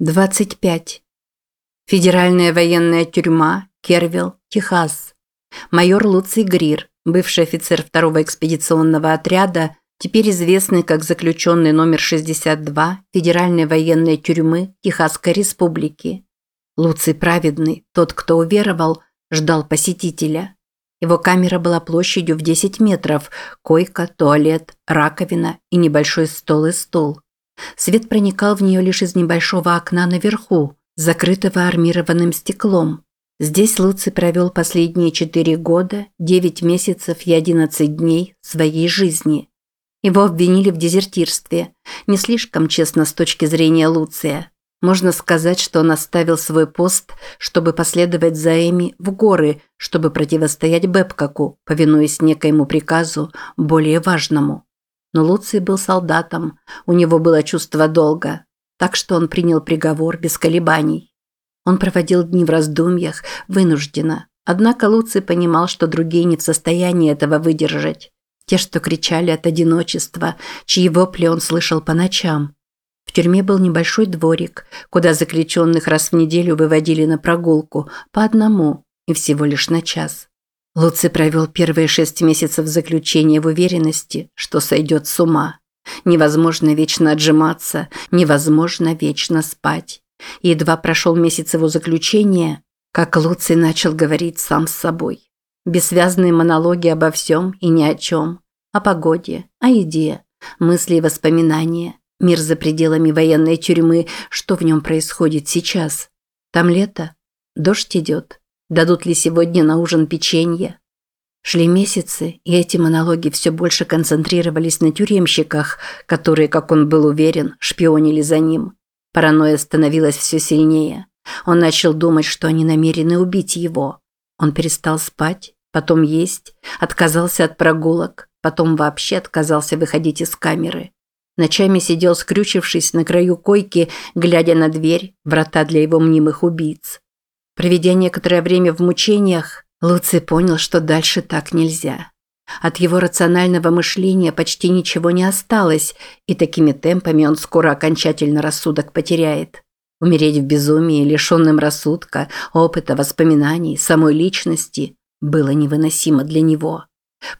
25. Федеральная военная тюрьма, Кервилл, Техас. Майор Луций Грир, бывший офицер второго экспедиционного отряда, теперь известный как заключенный номер 62 Федеральной военной тюрьмы Техасской республики. Луций праведный, тот, кто уверовал, ждал посетителя. Его камера была площадью в 10 метров, койка, туалет, раковина и небольшой стол и стул. Свет проникал в нее лишь из небольшого окна наверху, закрытого армированным стеклом. Здесь Луций провел последние четыре года, девять месяцев и одиннадцать дней своей жизни. Его обвинили в дезертирстве. Не слишком честно с точки зрения Луция. Можно сказать, что он оставил свой пост, чтобы последовать за Эми в горы, чтобы противостоять Бэбкаку, повинуясь некоему приказу, более важному. Но Луций был солдатом, у него было чувство долга, так что он принял приговор без колебаний. Он проводил дни в раздумьях, вынужденно. Однако Луций понимал, что другие не в состоянии этого выдержать. Те, что кричали от одиночества, чьи вопли он слышал по ночам. В тюрьме был небольшой дворик, куда заключенных раз в неделю выводили на прогулку, по одному, и всего лишь на час. Луций провел первые шесть месяцев заключения в уверенности, что сойдет с ума. Невозможно вечно отжиматься, невозможно вечно спать. Едва прошел месяц его заключения, как Луций начал говорить сам с собой. Бессвязные монологи обо всем и ни о чем. О погоде, о еде, мысли и воспоминания. Мир за пределами военной тюрьмы, что в нем происходит сейчас. Там лето, дождь идет, Дадут ли сегодня на ужин печенье? Шли месяцы, и эти монологи все больше концентрировались на тюремщиках, которые, как он был уверен, шпионили за ним. Паранойя становилась все сильнее. Он начал думать, что они намерены убить его. Он перестал спать, потом есть, отказался от прогулок, потом вообще отказался выходить из камеры. Ночами сидел скрючившись на краю койки, глядя на дверь, врата для его мнимых убийц. Проведя некоторое время в мучениях, Луций понял, что дальше так нельзя. От его рационального мышления почти ничего не осталось, и такими темпами он скоро окончательно рассудок потеряет. Умереть в безумии, лишенным рассудка, опыта, воспоминаний, самой личности было невыносимо для него.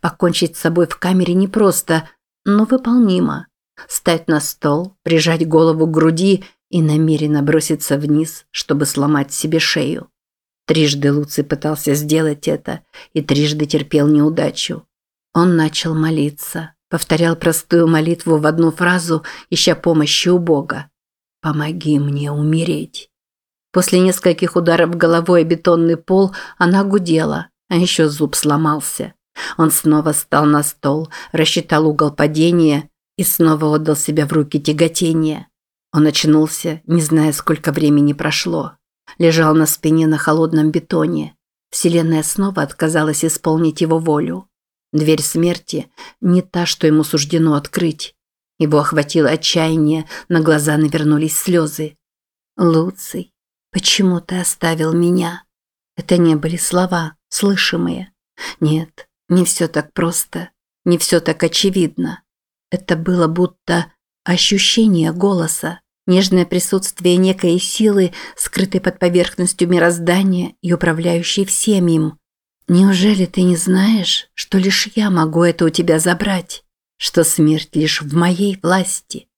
Покончить с собой в камере непросто, но выполнимо. Стать на стол, прижать голову к груди и намеренно броситься вниз, чтобы сломать себе шею. Трижды Луций пытался сделать это и трижды терпел неудачу. Он начал молиться, повторял простую молитву в одну фразу, ища помощи у Бога. «Помоги мне умереть». После нескольких ударов головой о бетонный пол она гудела, а еще зуб сломался. Он снова встал на стол, рассчитал угол падения и снова отдал себя в руки тяготения. Он очнулся, не зная, сколько времени прошло. Лежал на спине на холодном бетоне. Вселенная снова отказалась исполнить его волю. Дверь смерти не та, что ему суждено открыть. Его охватило отчаяние, на глаза навернулись слезы. «Луций, почему ты оставил меня?» Это не были слова, слышимые. Нет, не все так просто, не все так очевидно. Это было будто Ощущение голоса, нежное присутствие некой силы, скрытой под поверхностью мироздания и управляющей всем им. Неужели ты не знаешь, что лишь я могу это у тебя забрать? Что смерть лишь в моей власти?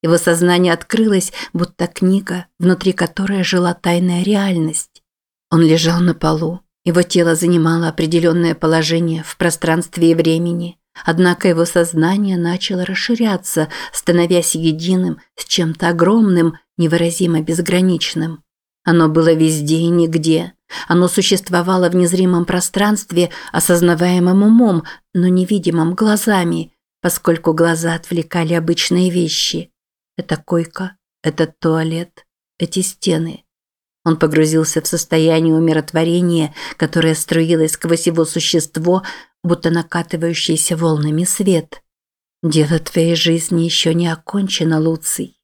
Его сознание открылось, будто книга, внутри которой жила тайная реальность. Он лежал на полу, его тело занимало определенное положение в пространстве и времени. Однако его сознание начало расширяться, становясь единым с чем-то огромным, невыразимо безграничным. Оно было везде и нигде. Оно существовало в незримом пространстве, осознаваемым умом, но невидимым глазами, поскольку глаза отвлекали обычные вещи. Это койка, этот туалет, эти стены. Он погрузился в состояние умиротворения, которое струилось сквозь его существо, будто накатывающийся волнами свет. Дело твоей жизни еще не окончено, Луций.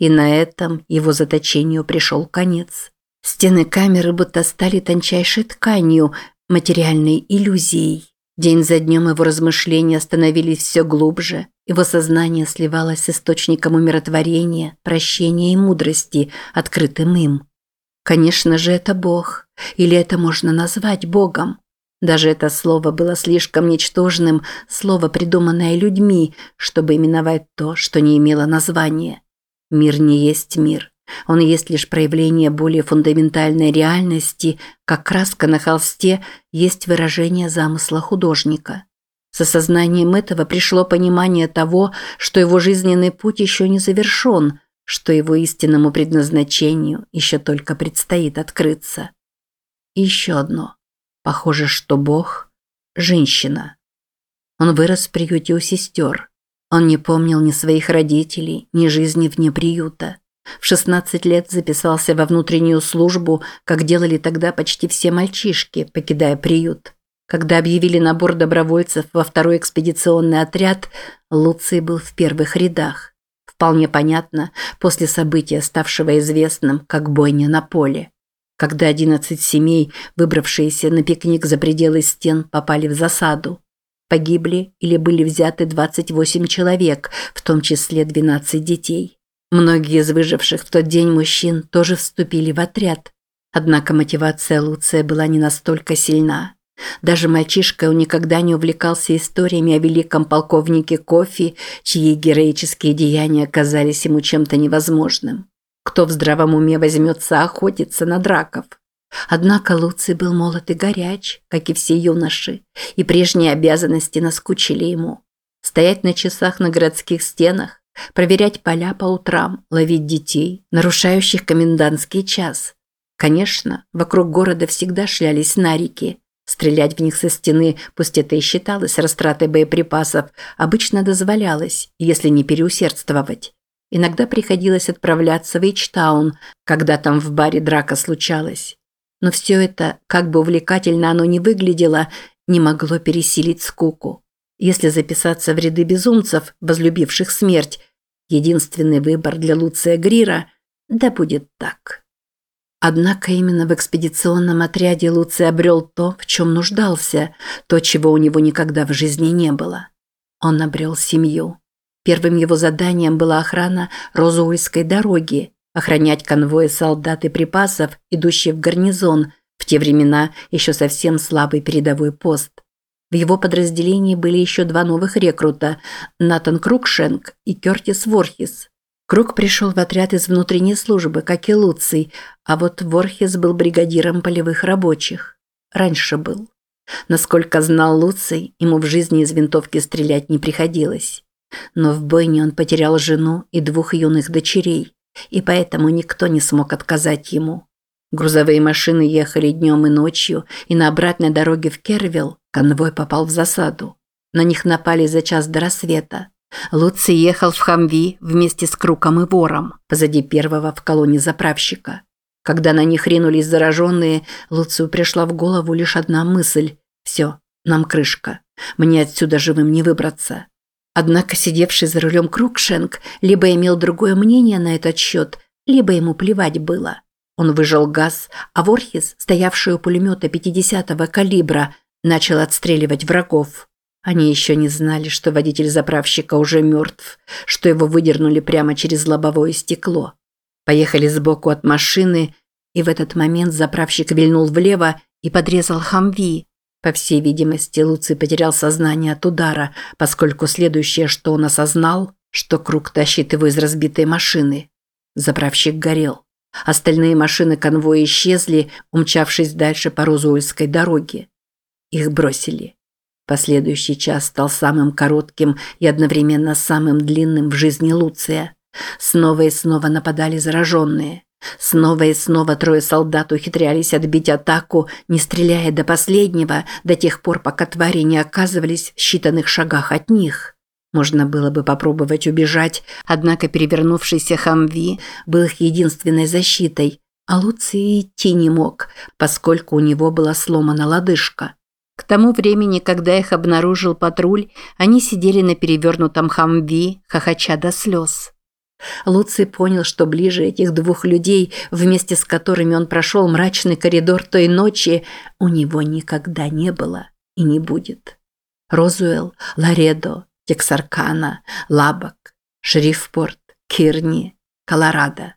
И на этом его заточению пришел конец. Стены камеры будто стали тончайшей тканью, материальной иллюзией. День за днем его размышления становились все глубже, его сознание сливалось с источником умиротворения, прощения и мудрости, открытым им. Конечно же, это Бог, или это можно назвать Богом. Даже это слово было слишком ничтожным, слово, придуманное людьми, чтобы именовать то, что не имело названия. Мир не есть мир. Он есть лишь проявление более фундаментальной реальности, как краска на холсте есть выражение замысла художника. С осознанием этого пришло понимание того, что его жизненный путь еще не завершен, что его истинному предназначению еще только предстоит открыться. И еще одно. Похоже, что Бог – женщина. Он вырос в приюте у сестер. Он не помнил ни своих родителей, ни жизни вне приюта. В 16 лет записался во внутреннюю службу, как делали тогда почти все мальчишки, покидая приют. Когда объявили набор добровольцев во второй экспедиционный отряд, Луций был в первых рядах. Вполне понятно, после события, ставшего известным как бойня на поле. Когда 11 семей, выбравшиеся на пикник за пределы стен, попали в засаду. Погибли или были взяты 28 человек, в том числе 12 детей. Многие из выживших в тот день мужчин тоже вступили в отряд. Однако мотивация Луция была не настолько сильна. Даже мальчишка он никогда не увлекался историями о великом полковнике Кофи, чьи героические деяния казались ему чем-то невозможным. Кто в здравом уме возьмется охотиться на драков? Однако Луций был молод и горяч, как и все юноши, и прежние обязанности наскучили ему. Стоять на часах на городских стенах, проверять поля по утрам, ловить детей, нарушающих комендантский час. Конечно, вокруг города всегда шлялись нарики. Стрелять в них со стены, пусть это и считалось растратой боеприпасов, обычно дозволялось, если не переусердствовать. Иногда приходилось отправляться в Эйчтаун, когда там в баре драка случалась. Но все это, как бы увлекательно оно ни выглядело, не могло пересилить скуку. Если записаться в ряды безумцев, возлюбивших смерть, единственный выбор для Луция Грира, да будет так. Однако именно в экспедиционном отряде Луций обрел то, в чем нуждался, то, чего у него никогда в жизни не было. Он обрел семью. Первым его заданием была охрана Розуэльской дороги, охранять конвои солдат и припасов, идущие в гарнизон, в те времена еще совсем слабый передовой пост. В его подразделении были еще два новых рекрута – Натан Крукшенк и Кертис Ворхис. Крук пришел в отряд из внутренней службы, как и Луций, а вот Ворхис был бригадиром полевых рабочих. Раньше был. Насколько знал Луций, ему в жизни из винтовки стрелять не приходилось. Но в бойне он потерял жену и двух юных дочерей, и поэтому никто не смог отказать ему. Грузовые машины ехали днем и ночью, и на обратной дороге в Кервилл конвой попал в засаду. На них напали за час до рассвета. Луций ехал в Хамви вместе с Круком и Вором, позади первого в колонне заправщика. Когда на них ринулись зараженные, Луцию пришла в голову лишь одна мысль – «Все, нам крышка. Мне отсюда живым не выбраться». Однако сидевший за рулем Крукшенк либо имел другое мнение на этот счет, либо ему плевать было. Он выжал газ, а Ворхис, стоявший у пулемета 50-го калибра, начал отстреливать врагов. Они еще не знали, что водитель заправщика уже мертв, что его выдернули прямо через лобовое стекло. Поехали сбоку от машины, и в этот момент заправщик вильнул влево и подрезал Хамви. По всей видимости, Луций потерял сознание от удара, поскольку следующее, что он осознал, что круг тащит его из разбитой машины. Заправщик горел. Остальные машины конвоя исчезли, умчавшись дальше по Розуэльской дороге. Их бросили. Последующий час стал самым коротким и одновременно самым длинным в жизни Луция. Снова и снова нападали зараженные. Снова и снова трое солдат ухитрялись отбить атаку, не стреляя до последнего, до тех пор, пока твари не оказывались в считанных шагах от них. Можно было бы попробовать убежать, однако перевернувшийся Хамви был их единственной защитой, а Луций идти не мог, поскольку у него была сломана лодыжка. К тому времени, когда их обнаружил патруль, они сидели на перевернутом Хамви, хохоча до слез. Луций понял, что ближе этих двух людей, вместе с которыми он прошел мрачный коридор той ночи, у него никогда не было и не будет. Розуэлл, Ларедо, Тексаркана, Лабак, Шерифпорт, Кирни, Колорадо.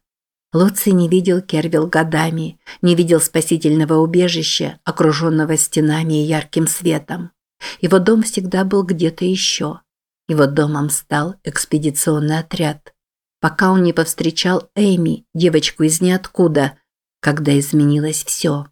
Луций не видел Кервилл годами, не видел спасительного убежища, окруженного стенами и ярким светом. Его дом всегда был где-то еще. Его домом стал экспедиционный отряд. Пока он не повстречал Эми, девочку из ниоткуда, когда изменилось все.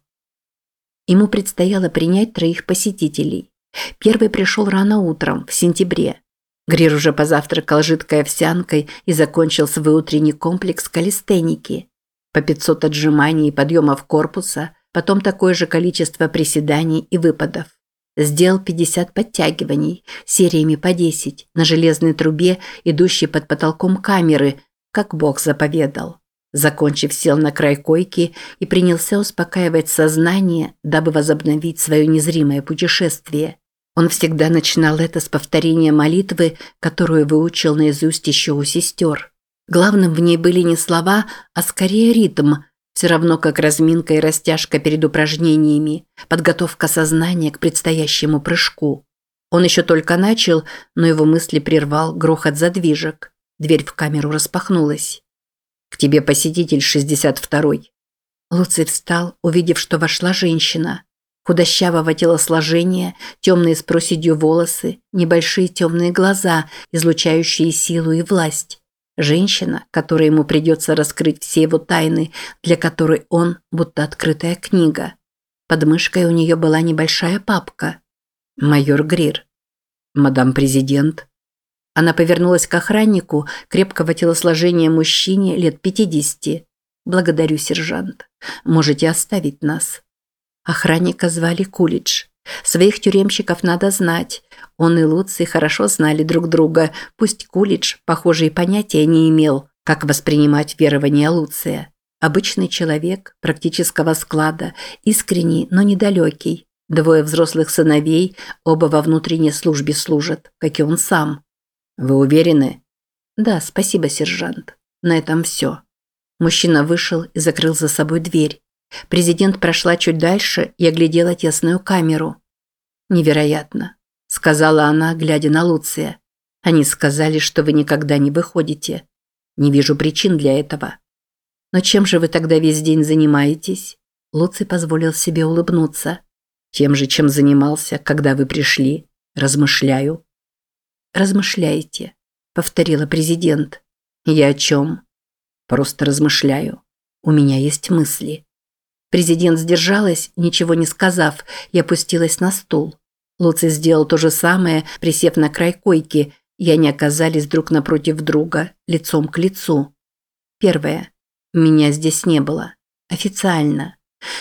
Ему предстояло принять троих посетителей. Первый пришел рано утром, в сентябре. Грир уже позавтракал жидкой овсянкой и закончил свой утренний комплекс калистеники. По 500 отжиманий и подъемов корпуса, потом такое же количество приседаний и выпадов. Сделал 50 подтягиваний, сериями по 10, на железной трубе, идущей под потолком камеры, как Бог заповедал. Закончив, сел на край койки и принялся успокаивать сознание, дабы возобновить свое незримое путешествие. Он всегда начинал это с повторения молитвы, которую выучил наизусть еще у сестер. Главным в ней были не слова, а скорее ритм, все равно как разминка и растяжка перед упражнениями, подготовка сознания к предстоящему прыжку. Он еще только начал, но его мысли прервал грохот задвижек. Дверь в камеру распахнулась. «К тебе посетитель 62-й». Луций встал, увидев, что вошла женщина худощавого телосложения, темные с проседью волосы, небольшие темные глаза, излучающие силу и власть. Женщина, которой ему придется раскрыть все его тайны, для которой он будто открытая книга. Под мышкой у нее была небольшая папка. Майор Грир. Мадам президент. Она повернулась к охраннику, крепкого телосложения мужчине лет пятидесяти. Благодарю, сержант. Можете оставить нас. Охранника звали Кулич. Своих тюремщиков надо знать. Он и Луций хорошо знали друг друга, пусть Кулич, похоже, и понятия не имел, как воспринимать верования Луция. Обычный человек, практического склада, искренний, но недалекий. Двое взрослых сыновей, оба во внутренней службе служат, как и он сам. «Вы уверены?» «Да, спасибо, сержант. На этом все». Мужчина вышел и закрыл за собой дверь. Президент прошла чуть дальше и оглядела тесную камеру. «Невероятно», – сказала она, глядя на Луция. «Они сказали, что вы никогда не выходите. Не вижу причин для этого». «Но чем же вы тогда весь день занимаетесь?» Луций позволил себе улыбнуться. «Тем же, чем занимался, когда вы пришли. Размышляю». «Размышляете», – повторила президент. «Я о чем?» «Просто размышляю. У меня есть мысли». Президент сдержалась, ничего не сказав, и опустилась на стул. Луций сделал то же самое, присев на край койки, и они оказались друг напротив друга, лицом к лицу. Первое. Меня здесь не было. Официально.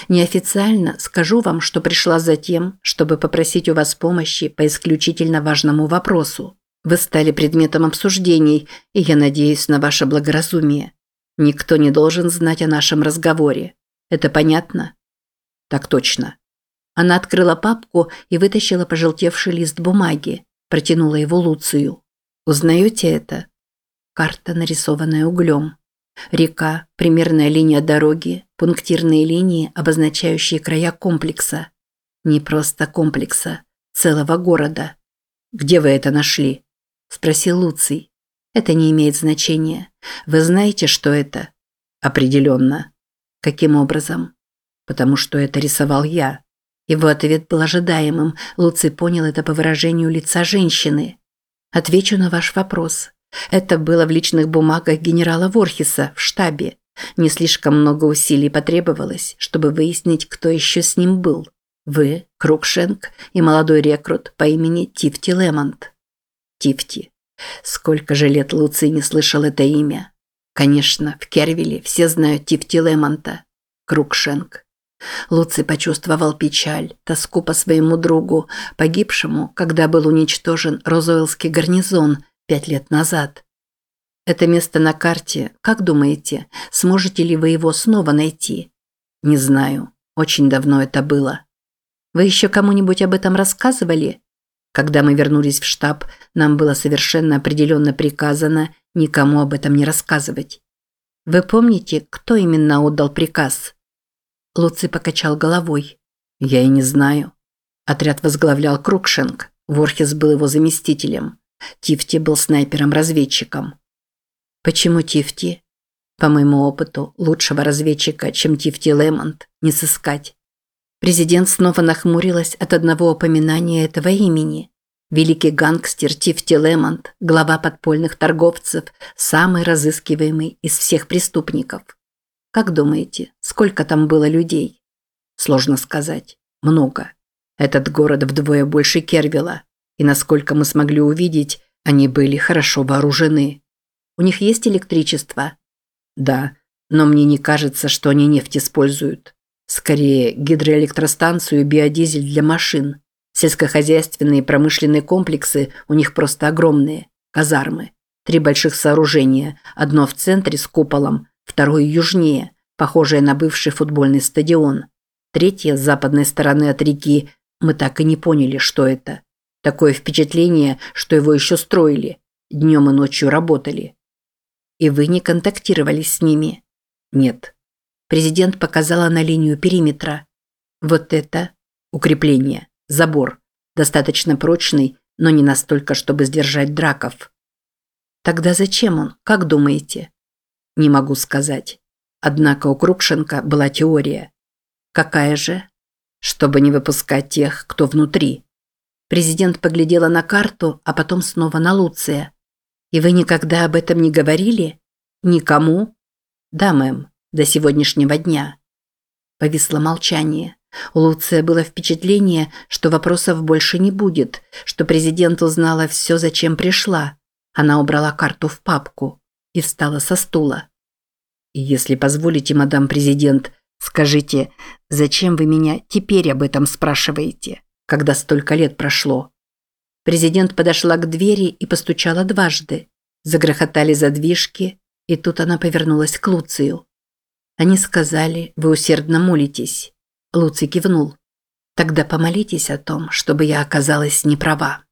Неофициально скажу вам, что пришла за тем, чтобы попросить у вас помощи по исключительно важному вопросу. Вы стали предметом обсуждений, и я надеюсь на ваше благоразумие. Никто не должен знать о нашем разговоре. Это понятно? Так точно. Она открыла папку и вытащила пожелтевший лист бумаги, протянула его Луцию. Узнаете это? Карта, нарисованная углем. Река, примерная линия дороги, пунктирные линии, обозначающие края комплекса. Не просто комплекса, целого города. Где вы это нашли? Спросил Луций. Это не имеет значения. Вы знаете, что это? Определенно. Каким образом? Потому что это рисовал я. Его ответ был ожидаемым. Луций понял это по выражению лица женщины. Отвечу на ваш вопрос. Это было в личных бумагах генерала Ворхиса в штабе. Не слишком много усилий потребовалось, чтобы выяснить, кто еще с ним был. Вы, Крукшенк и молодой рекрут по имени Тифти Лемонт. Тифти. Сколько же лет Луций не слышал это имя. Конечно, в Кервиле все знают Тифти Лемонта. Крукшенк. Луций почувствовал печаль, тоску по своему другу, погибшему, когда был уничтожен Розуэллский гарнизон пять лет назад. Это место на карте, как думаете, сможете ли вы его снова найти? Не знаю, очень давно это было. Вы еще кому-нибудь об этом рассказывали? Когда мы вернулись в штаб, нам было совершенно определенно приказано никому об этом не рассказывать. Вы помните, кто именно отдал приказ? Луций покачал головой. Я и не знаю. Отряд возглавлял Крукшенк, Ворхес был его заместителем. Тифти был снайпером-разведчиком. Почему Тифти? По моему опыту, лучшего разведчика, чем Тифти Лемонт, не сыскать. Президент снова нахмурилась от одного упоминания этого имени. Великий гангстер Тифти Лемонт, глава подпольных торговцев, самый разыскиваемый из всех преступников. Как думаете, сколько там было людей? Сложно сказать. Много. Этот город вдвое больше Кервила. И насколько мы смогли увидеть, они были хорошо вооружены. У них есть электричество? Да, но мне не кажется, что они нефть используют. Скорее, гидроэлектростанцию и биодизель для машин. Сельскохозяйственные и промышленные комплексы у них просто огромные. Казармы. Три больших сооружения. Одно в центре с куполом, второе южнее, похожее на бывший футбольный стадион. Третье с западной стороны от реки. Мы так и не поняли, что это. Такое впечатление, что его еще строили. Днем и ночью работали. И вы не контактировали с ними? Нет. Президент показала на линию периметра. Вот это укрепление. Забор. Достаточно прочный, но не настолько, чтобы сдержать драков. Тогда зачем он, как думаете? Не могу сказать. Однако у Крукшенко была теория. Какая же? Чтобы не выпускать тех, кто внутри. Президент поглядела на карту, а потом снова на Луция. «И вы никогда об этом не говорили? Никому?» «Да, мэм, до сегодняшнего дня». Повисло молчание. У Луция было впечатление, что вопросов больше не будет, что президент узнала все, зачем пришла. Она убрала карту в папку и встала со стула. «Если позволите, мадам президент, скажите, зачем вы меня теперь об этом спрашиваете, когда столько лет прошло?» Президент подошла к двери и постучала дважды. Загрохотали задвижки, и тут она повернулась к Луцию. Они сказали, вы усердно молитесь. Луций кивнул. Тогда помолитесь о том, чтобы я оказалась не права.